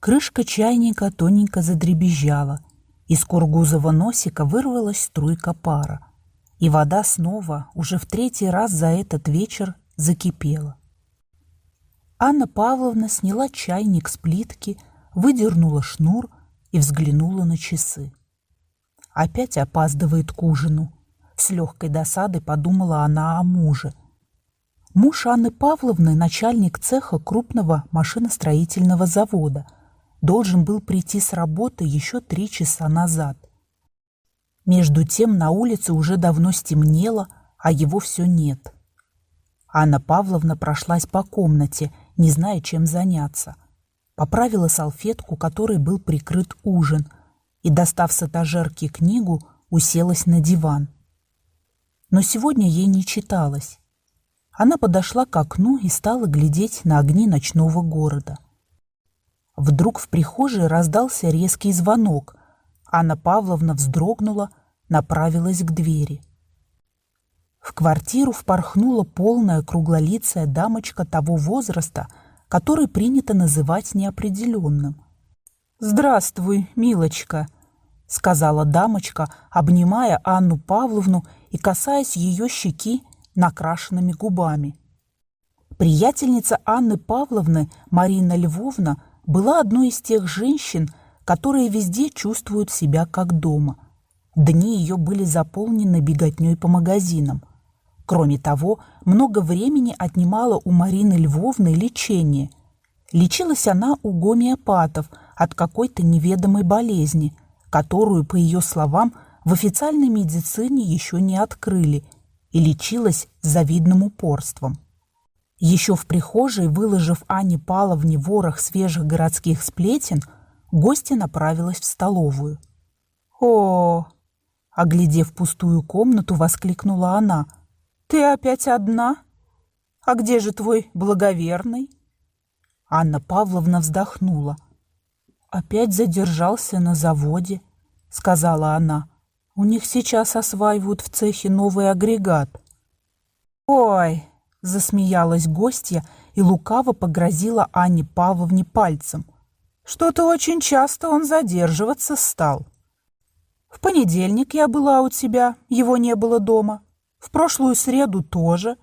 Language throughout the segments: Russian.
Крышка чайника тоненько задребезжала. Из кургузого носика вырвалась струйка пара. И вода снова, уже в третий раз за этот вечер, закипела. Анна Павловна сняла чайник с плитки, выдернула шнур и взглянула на часы. Опять опаздывает к ужину. С легкой досадой подумала она о муже. Муж Анны Павловны, начальник цеха крупного машиностроительного завода, должен был прийти с работы еще три часа назад. Между тем на улице уже давно стемнело, а его все нет. Анна Павловна прошлась по комнате, не зная, чем заняться. Поправила салфетку, которой был прикрыт ужин, и, достав с этажерки книгу, уселась на диван. Но сегодня ей не читалось. Она подошла к окну и стала глядеть на огни ночного города. Вдруг в прихожей раздался резкий звонок. Анна Павловна вздрогнула, направилась к двери. В квартиру впорхнула полная круглолицая дамочка того возраста, который принято называть неопределенным. «Здравствуй, милочка», — сказала дамочка, обнимая Анну Павловну и касаясь ее щеки накрашенными губами. Приятельница Анны Павловны, Марина Львовна, была одной из тех женщин, которые везде чувствуют себя как дома. Дни ее были заполнены беготней по магазинам. Кроме того, много времени отнимала у Марины Львовны лечение. Лечилась она у гомеопатов от какой-то неведомой болезни, которую, по ее словам, в официальной медицине еще не открыли, и лечилась завидным упорством. Еще в прихожей, выложив Ане Павловне ворох свежих городских сплетен, гостья направилась в столовую. «О!» — оглядев пустую комнату, воскликнула она — «Ты опять одна? А где же твой благоверный?» Анна Павловна вздохнула. «Опять задержался на заводе», — сказала она. «У них сейчас осваивают в цехе новый агрегат». «Ой!» — засмеялась гостья и лукаво погрозила Анне Павловне пальцем. «Что-то очень часто он задерживаться стал. В понедельник я была у тебя, его не было дома. В прошлую среду тоже.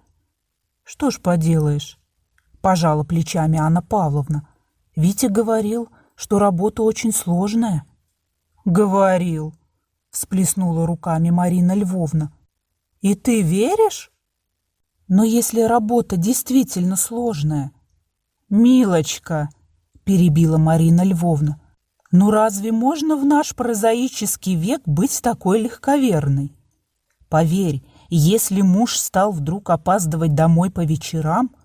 Что ж поделаешь, пожала плечами Анна Павловна. Витя говорил, что работа очень сложная. Говорил, всплеснула руками Марина Львовна. И ты веришь? Но если работа действительно сложная... Милочка, перебила Марина Львовна, ну разве можно в наш прозаический век быть такой легковерной? Поверь, если муж стал вдруг опаздывать домой по вечерам,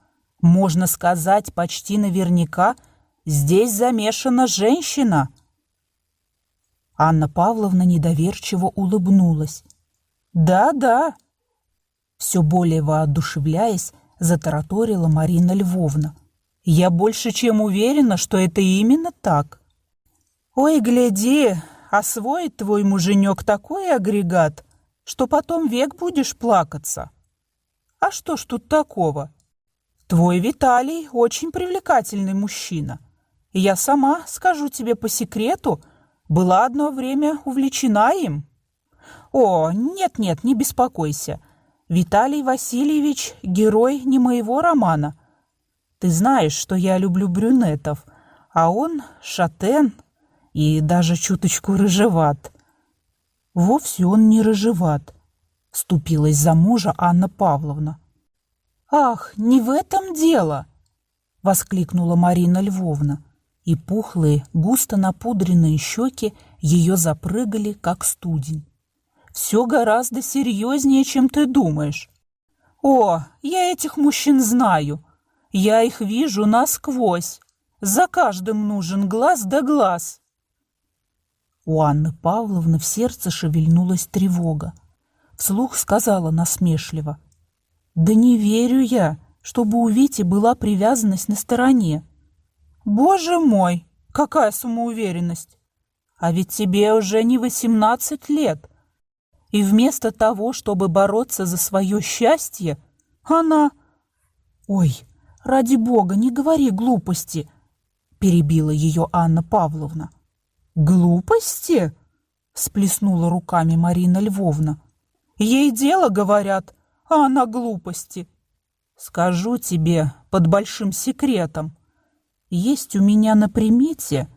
можно сказать почти наверняка, здесь замешана женщина. Анна Павловна недоверчиво улыбнулась. «Да-да», все более воодушевляясь, затараторила Марина Львовна. «Я больше чем уверена, что это именно так». «Ой, гляди, освоит твой муженек такой агрегат, что потом век будешь плакаться. А что ж тут такого? Твой Виталий очень привлекательный мужчина. Я сама, скажу тебе по секрету, была одно время увлечена им. О, нет-нет, не беспокойся. Виталий Васильевич — герой не моего романа. Ты знаешь, что я люблю брюнетов, а он — шатен и даже чуточку рыжеват. Вовсе он не рыжеват, вступилась за мужа Анна Павловна. Ах, не в этом дело, воскликнула Марина Львовна, и пухлые, густо напудренные щеки ее запрыгали, как студень. Все гораздо серьезнее, чем ты думаешь. О, я этих мужчин знаю. Я их вижу насквозь. За каждым нужен глаз да глаз. У Анны Павловны в сердце шевельнулась тревога. Вслух сказала насмешливо. «Да не верю я, чтобы у Вити была привязанность на стороне. Боже мой, какая самоуверенность! А ведь тебе уже не восемнадцать лет. И вместо того, чтобы бороться за свое счастье, она... Ой, ради бога, не говори глупости!» перебила ее Анна Павловна. «Глупости?» — сплеснула руками Марина Львовна. «Ей дело, говорят, а она глупости. Скажу тебе под большим секретом. Есть у меня на примете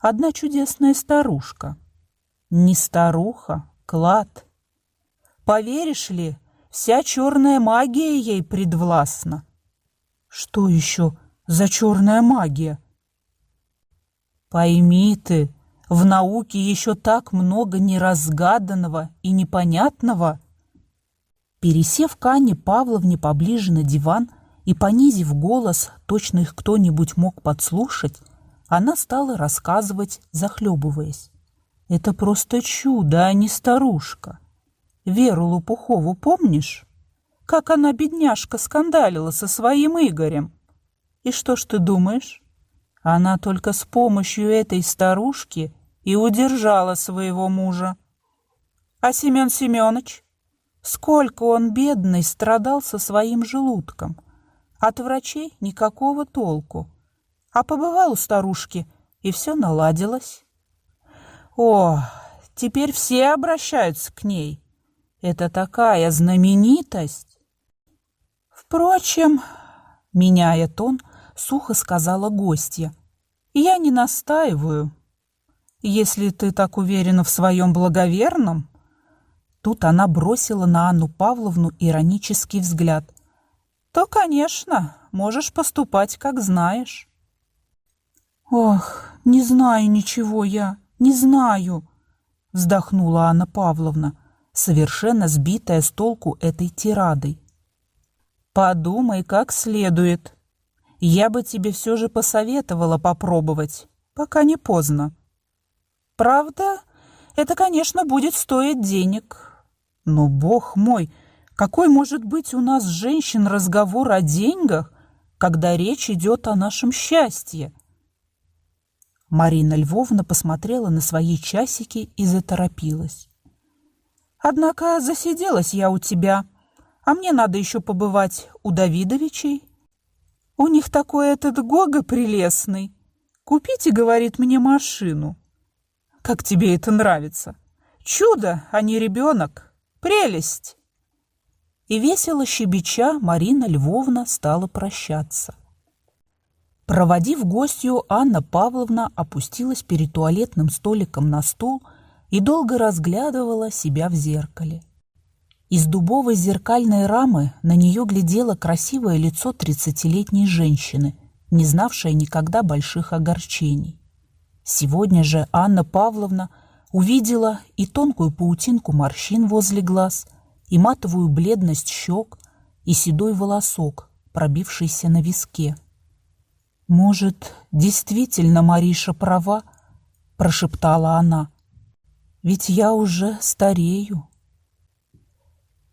одна чудесная старушка. Не старуха, клад. Поверишь ли, вся черная магия ей предвластна. Что еще за черная магия? Пойми ты, в науке еще так много неразгаданного и непонятного. Пересев к Анне Павловне поближе на диван и понизив голос, точно их кто-нибудь мог подслушать, она стала рассказывать, захлебываясь. «Это просто чудо, а не старушка. Веру Лопухову помнишь? Как она, бедняжка, скандалила со своим Игорем. И что ж ты думаешь? Она только с помощью этой старушки и удержала своего мужа. А Семен Семенович? Сколько он, бедный, страдал со своим желудком. От врачей никакого толку. А побывал у старушки, и все наладилось. О, теперь все обращаются к ней. Это такая знаменитость. Впрочем, меняя тон, сухо сказала гостья, я не настаиваю. Если ты так уверена в своем благоверном...» Тут она бросила на Анну Павловну иронический взгляд. «То, конечно, можешь поступать, как знаешь». «Ох, не знаю ничего я, не знаю», — вздохнула Анна Павловна, совершенно сбитая с толку этой тирадой. «Подумай как следует. Я бы тебе все же посоветовала попробовать, пока не поздно». Правда, это, конечно, будет стоить денег. Но, бог мой, какой может быть у нас, женщин, разговор о деньгах, когда речь идет о нашем счастье? Марина Львовна посмотрела на свои часики и заторопилась. «Однако засиделась я у тебя, а мне надо еще побывать у Давидовичей. У них такой этот Гога прелестный. Купите, говорит мне, машину. Как тебе это нравится? Чудо, а не ребенок. Прелесть!» И весело щебеча Марина Львовна стала прощаться. Проводив гостью, Анна Павловна опустилась перед туалетным столиком на стул и долго разглядывала себя в зеркале. Из дубовой зеркальной рамы на нее глядело красивое лицо тридцатилетней женщины, не знавшей никогда больших огорчений. Сегодня же Анна Павловна увидела и тонкую паутинку морщин возле глаз, и матовую бледность щек, и седой волосок, пробившийся на виске. «Может, действительно Мариша права?» – прошептала она. «Ведь я уже старею».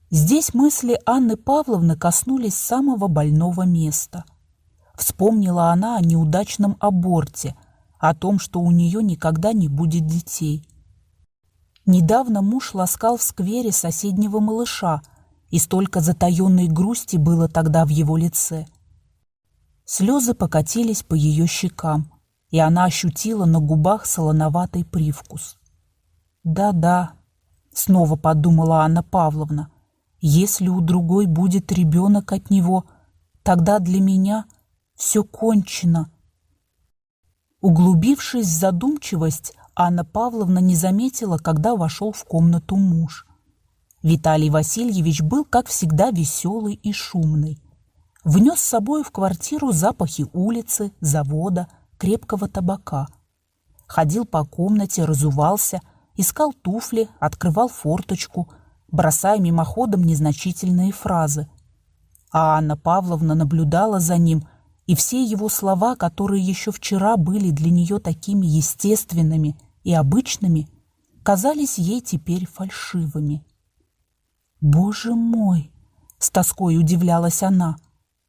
Здесь мысли Анны Павловны коснулись самого больного места. Вспомнила она о неудачном аборте – о том, что у нее никогда не будет детей. Недавно муж ласкал в сквере соседнего малыша, и столько затаенной грусти было тогда в его лице. Слезы покатились по ее щекам, и она ощутила на губах солоноватый привкус. «Да-да», — снова подумала Анна Павловна, «если у другой будет ребенок от него, тогда для меня все кончено». Углубившись в задумчивость, Анна Павловна не заметила, когда вошел в комнату муж. Виталий Васильевич был, как всегда, веселый и шумный. Внес с собой в квартиру запахи улицы, завода, крепкого табака. Ходил по комнате, разувался, искал туфли, открывал форточку, бросая мимоходом незначительные фразы. А Анна Павловна наблюдала за ним – и все его слова, которые еще вчера были для нее такими естественными и обычными, казались ей теперь фальшивыми. «Боже мой!» — с тоской удивлялась она.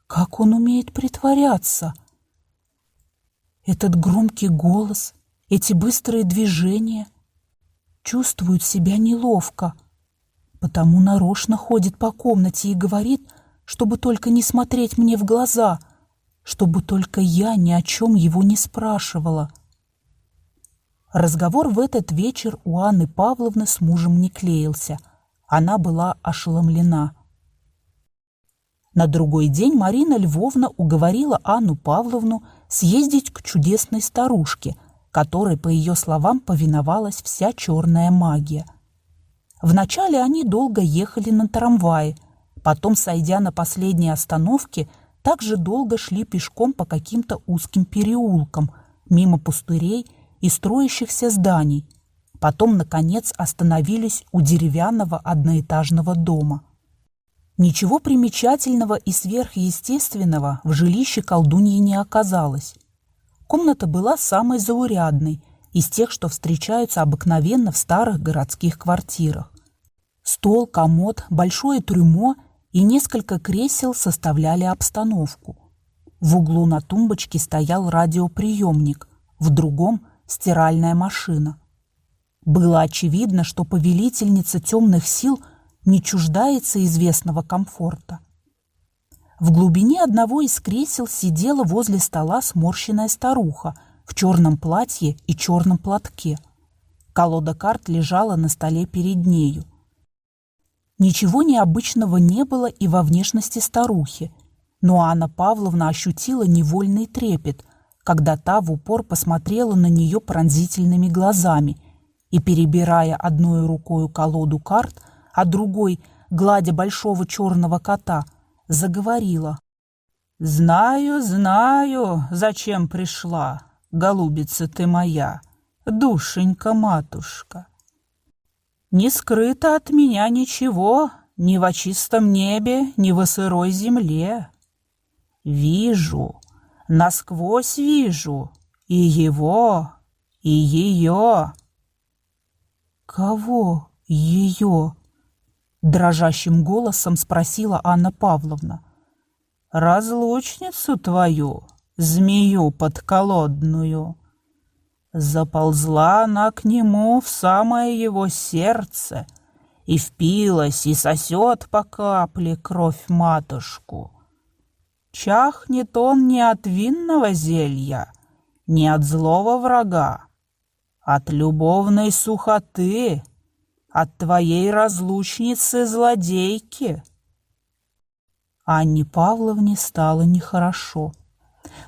«Как он умеет притворяться!» Этот громкий голос, эти быстрые движения чувствуют себя неловко, потому нарочно ходит по комнате и говорит, чтобы только не смотреть мне в глаза — чтобы только я ни о чем его не спрашивала. Разговор в этот вечер у Анны Павловны с мужем не клеился. Она была ошеломлена. На другой день Марина Львовна уговорила Анну Павловну съездить к чудесной старушке, которой, по ее словам, повиновалась вся черная магия. Вначале они долго ехали на трамвае, потом, сойдя на последней остановке, также долго шли пешком по каким-то узким переулкам, мимо пустырей и строящихся зданий. Потом, наконец, остановились у деревянного одноэтажного дома. Ничего примечательного и сверхъестественного в жилище колдуньи не оказалось. Комната была самой заурядной, из тех, что встречаются обыкновенно в старых городских квартирах. Стол, комод, большое трюмо и несколько кресел составляли обстановку. В углу на тумбочке стоял радиоприемник, в другом – стиральная машина. Было очевидно, что повелительница темных сил не чуждается известного комфорта. В глубине одного из кресел сидела возле стола сморщенная старуха в черном платье и черном платке. Колода карт лежала на столе перед нею. Ничего необычного не было и во внешности старухи, но Анна Павловна ощутила невольный трепет, когда та в упор посмотрела на нее пронзительными глазами и, перебирая одной рукой колоду карт, а другой, гладя большого черного кота, заговорила. «Знаю, знаю, зачем пришла, голубица ты моя, душенька-матушка. Не скрыто от меня ничего, ни во чистом небе, ни во сырой земле. Вижу, Насквозь вижу и его, и ее. Кого ее? Дрожащим голосом спросила Анна Павловна. Разлучницу твою, змею подколодную. Заползла она к нему в самое его сердце и впилась и сосет по капле кровь матушку. Чахнет он не от винного зелья, не от злого врага, от любовной сухоты, от твоей разлучницы-злодейки. Анне Павловне стало нехорошо.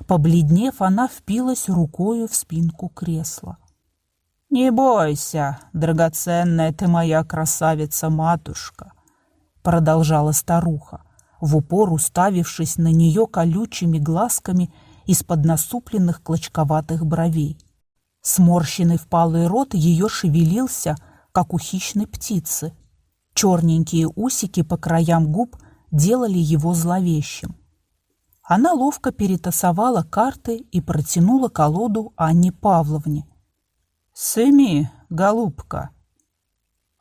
Побледнев, она впилась рукою в спинку кресла. «Не бойся, драгоценная ты моя красавица-матушка», — продолжала старуха в упор уставившись на нее колючими глазками из-под насупленных клочковатых бровей. Сморщенный впалый рот ее шевелился, как у хищной птицы. Черненькие усики по краям губ делали его зловещим. Она ловко перетасовала карты и протянула колоду Анне Павловне. «Сыми, голубка!»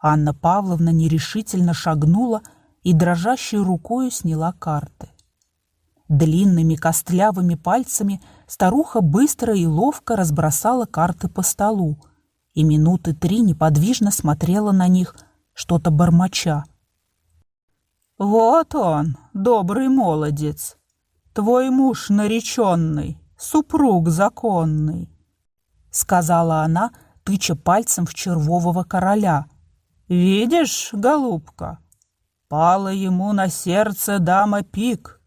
Анна Павловна нерешительно шагнула и дрожащей рукой сняла карты. Длинными костлявыми пальцами старуха быстро и ловко разбросала карты по столу и минуты три неподвижно смотрела на них, что-то бормоча. «Вот он, добрый молодец, твой муж нареченный, супруг законный», сказала она, тыча пальцем в червового короля. «Видишь, голубка, Пала ему на сердце дама Пик.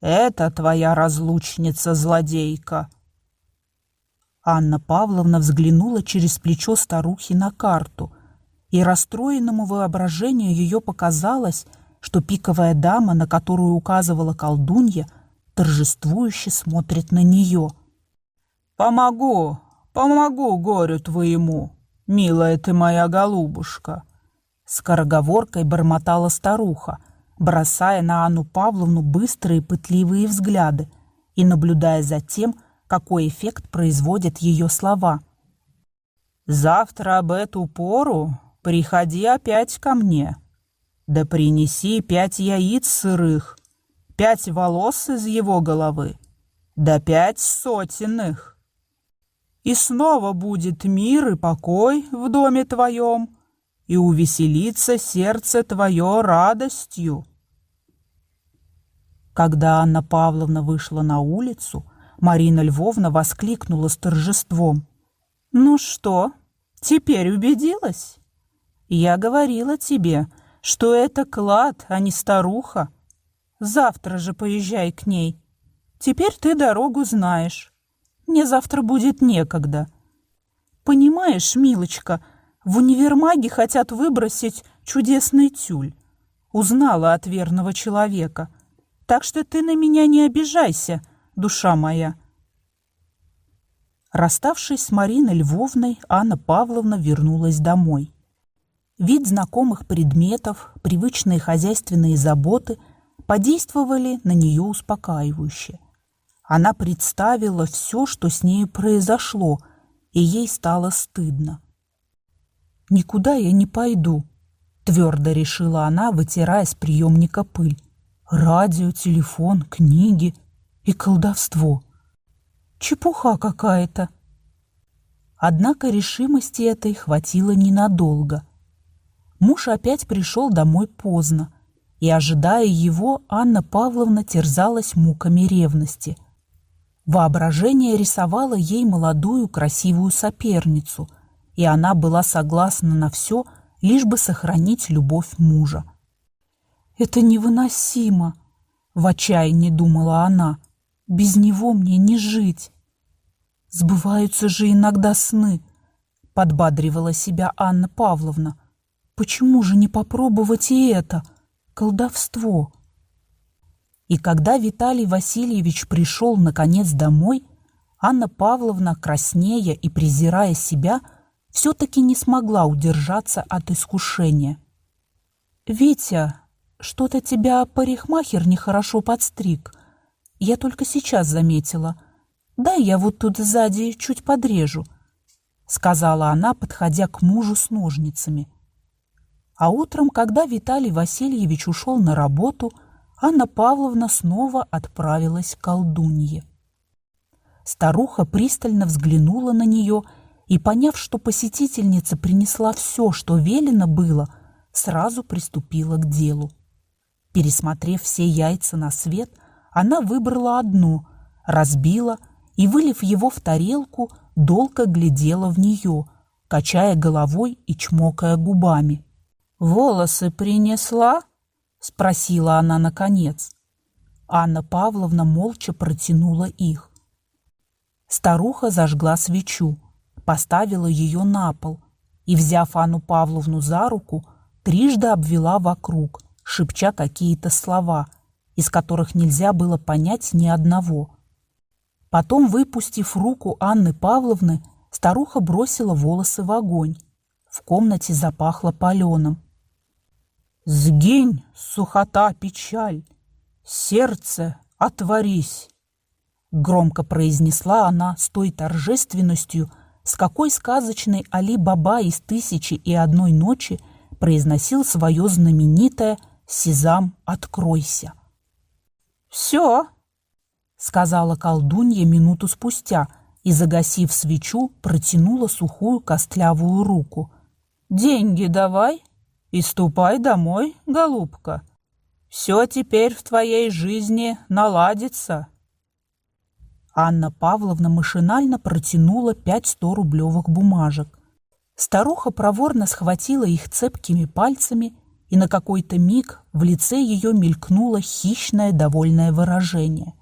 Это твоя разлучница-злодейка. Анна Павловна взглянула через плечо старухи на карту, и расстроенному воображению ее показалось, что пиковая дама, на которую указывала колдунья, торжествующе смотрит на нее. «Помогу, помогу горю твоему, милая ты моя голубушка!» Скороговоркой бормотала старуха, бросая на Анну Павловну быстрые пытливые взгляды и наблюдая за тем, какой эффект производят ее слова. «Завтра об эту пору приходи опять ко мне, да принеси пять яиц сырых, пять волос из его головы, да пять сотенных. И снова будет мир и покой в доме твоем, и увеселится сердце твое радостью. Когда Анна Павловна вышла на улицу, Марина Львовна воскликнула с торжеством. «Ну что, теперь убедилась? Я говорила тебе, что это клад, а не старуха. Завтра же поезжай к ней. Теперь ты дорогу знаешь. Мне завтра будет некогда. Понимаешь, милочка, в универмаге хотят выбросить чудесный тюль. Узнала от верного человека. Так что ты на меня не обижайся, душа моя. Расставшись с Мариной Львовной, Анна Павловна вернулась домой. Вид знакомых предметов, привычные хозяйственные заботы подействовали на нее успокаивающе. Она представила все, что с ней произошло, и ей стало стыдно. «Никуда я не пойду», — твердо решила она, вытирая с приемника пыль. «Радио, телефон, книги и колдовство. Чепуха какая-то». Однако решимости этой хватило ненадолго. Муж опять пришел домой поздно, и, ожидая его, Анна Павловна терзалась муками ревности — Воображение рисовало ей молодую красивую соперницу, и она была согласна на все, лишь бы сохранить любовь мужа. «Это невыносимо!» — в отчаянии думала она. «Без него мне не жить!» «Сбываются же иногда сны!» — подбадривала себя Анна Павловна. «Почему же не попробовать и это? Колдовство!» И когда Виталий Васильевич пришел, наконец, домой, Анна Павловна, краснея и презирая себя, все-таки не смогла удержаться от искушения. «Витя, что-то тебя парикмахер нехорошо подстриг. Я только сейчас заметила. Дай я вот тут сзади чуть подрежу», — сказала она, подходя к мужу с ножницами. А утром, когда Виталий Васильевич ушел на работу, — Анна Павловна снова отправилась к колдунье. Старуха пристально взглянула на нее и, поняв, что посетительница принесла все, что велено было, сразу приступила к делу. Пересмотрев все яйца на свет, она выбрала одно, разбила и, вылив его в тарелку, долго глядела в нее, качая головой и чмокая губами. «Волосы принесла?» — спросила она наконец. Анна Павловна молча протянула их. Старуха зажгла свечу, поставила ее на пол и, взяв Анну Павловну за руку, трижды обвела вокруг, шепча какие-то слова, из которых нельзя было понять ни одного. Потом, выпустив руку Анны Павловны, старуха бросила волосы в огонь. В комнате запахло паленым. Сгинь, сухота, печаль, сердце, отворись. Громко произнесла она с той торжественностью, с какой сказочный Али-Баба из «Тысячи и одной ночи» произносил свое знаменитое «Сезам, откройся». «Все», — сказала колдунья минуту спустя и, загасив свечу, протянула сухую костлявую руку. «Деньги давай» и ступай домой, голубка. Все теперь в твоей жизни наладится». Анна Павловна машинально протянула пять сто-рублевых бумажек. Старуха проворно схватила их цепкими пальцами, и на какой-то миг в лице ее мелькнуло хищное довольное выражение.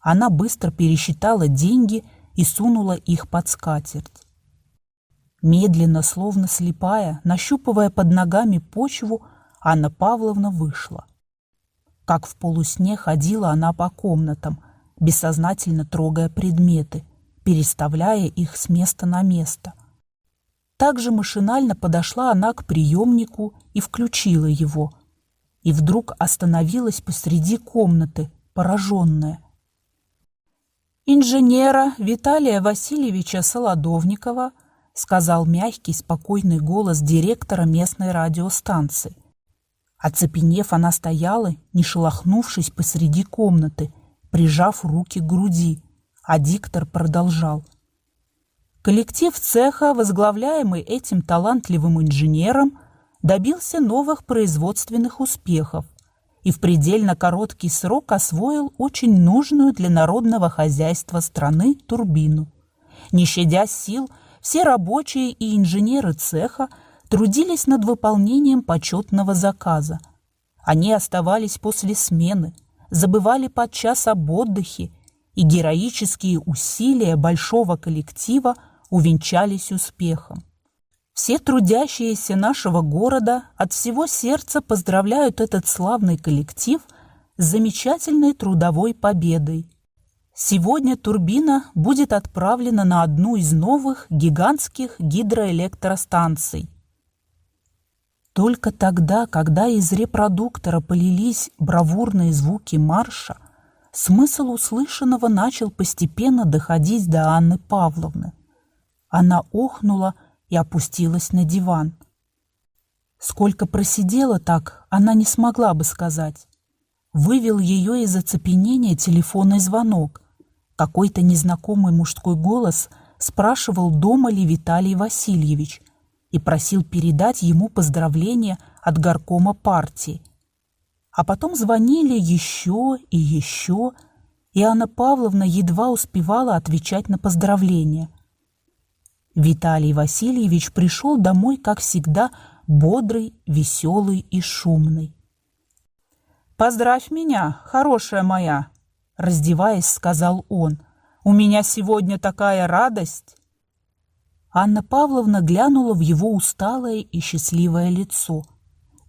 Она быстро пересчитала деньги и сунула их под скатерть. Медленно, словно слепая, нащупывая под ногами почву, Анна Павловна вышла. Как в полусне ходила она по комнатам, бессознательно трогая предметы, переставляя их с места на место. Также машинально подошла она к приемнику и включила его. И вдруг остановилась посреди комнаты, пораженная. Инженера Виталия Васильевича Солодовникова — сказал мягкий, спокойный голос директора местной радиостанции. Оцепенев, она стояла, не шелохнувшись посреди комнаты, прижав руки к груди, а диктор продолжал. Коллектив цеха, возглавляемый этим талантливым инженером, добился новых производственных успехов и в предельно короткий срок освоил очень нужную для народного хозяйства страны турбину. Не щадя сил, все рабочие и инженеры цеха трудились над выполнением почетного заказа. Они оставались после смены, забывали подчас об отдыхе, и героические усилия большого коллектива увенчались успехом. Все трудящиеся нашего города от всего сердца поздравляют этот славный коллектив с замечательной трудовой победой. Сегодня турбина будет отправлена на одну из новых гигантских гидроэлектростанций. Только тогда, когда из репродуктора полились бравурные звуки марша, смысл услышанного начал постепенно доходить до Анны Павловны. Она охнула и опустилась на диван. Сколько просидела так, она не смогла бы сказать. Вывел ее из оцепенения телефонный звонок. Какой-то незнакомый мужской голос спрашивал, дома ли Виталий Васильевич, и просил передать ему поздравления от горкома партии. А потом звонили еще и еще, и Анна Павловна едва успевала отвечать на поздравления – Виталий Васильевич пришел домой, как всегда, бодрый, веселый и шумный. «Поздравь меня, хорошая моя!» Раздеваясь, сказал он. «У меня сегодня такая радость!» Анна Павловна глянула в его усталое и счастливое лицо.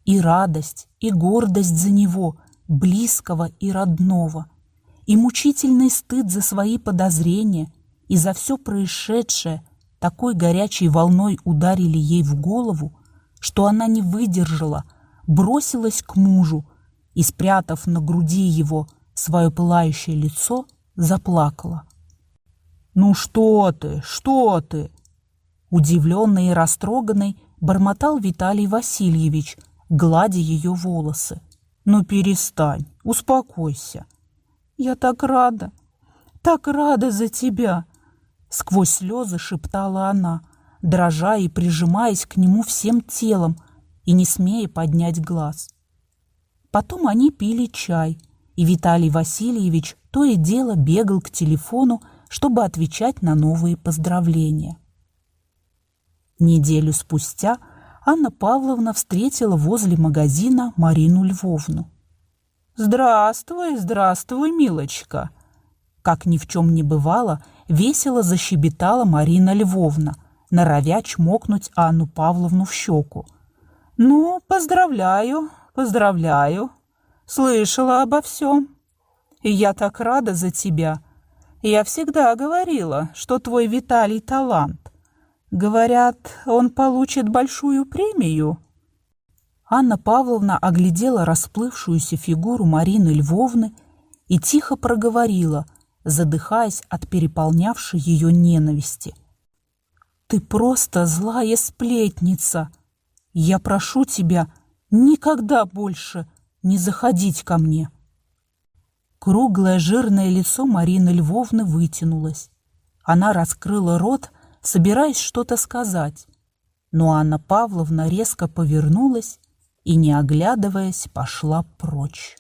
И радость, и гордость за него, близкого и родного, и мучительный стыд за свои подозрения, и за все происшедшее – такой горячей волной ударили ей в голову, что она не выдержала, бросилась к мужу и, спрятав на груди его свое пылающее лицо, заплакала. «Ну что ты, что ты?» Удивленный и растроганный бормотал Виталий Васильевич, гладя ее волосы. «Ну перестань, успокойся. Я так рада, так рада за тебя!» Сквозь слезы шептала она, дрожа и прижимаясь к нему всем телом и не смея поднять глаз. Потом они пили чай, и Виталий Васильевич то и дело бегал к телефону, чтобы отвечать на новые поздравления. Неделю спустя Анна Павловна встретила возле магазина Марину Львовну. «Здравствуй, здравствуй, милочка!» Как ни в чем не бывало, весело защебетала Марина Львовна, норовя чмокнуть Анну Павловну в щеку. «Ну, поздравляю, поздравляю. Слышала обо всем. И я так рада за тебя. Я всегда говорила, что твой Виталий талант. Говорят, он получит большую премию». Анна Павловна оглядела расплывшуюся фигуру Марины Львовны и тихо проговорила – задыхаясь от переполнявшей ее ненависти. «Ты просто злая сплетница! Я прошу тебя никогда больше не заходить ко мне!» Круглое жирное лицо Марины Львовны вытянулось. Она раскрыла рот, собираясь что-то сказать. Но Анна Павловна резко повернулась и, не оглядываясь, пошла прочь.